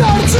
serce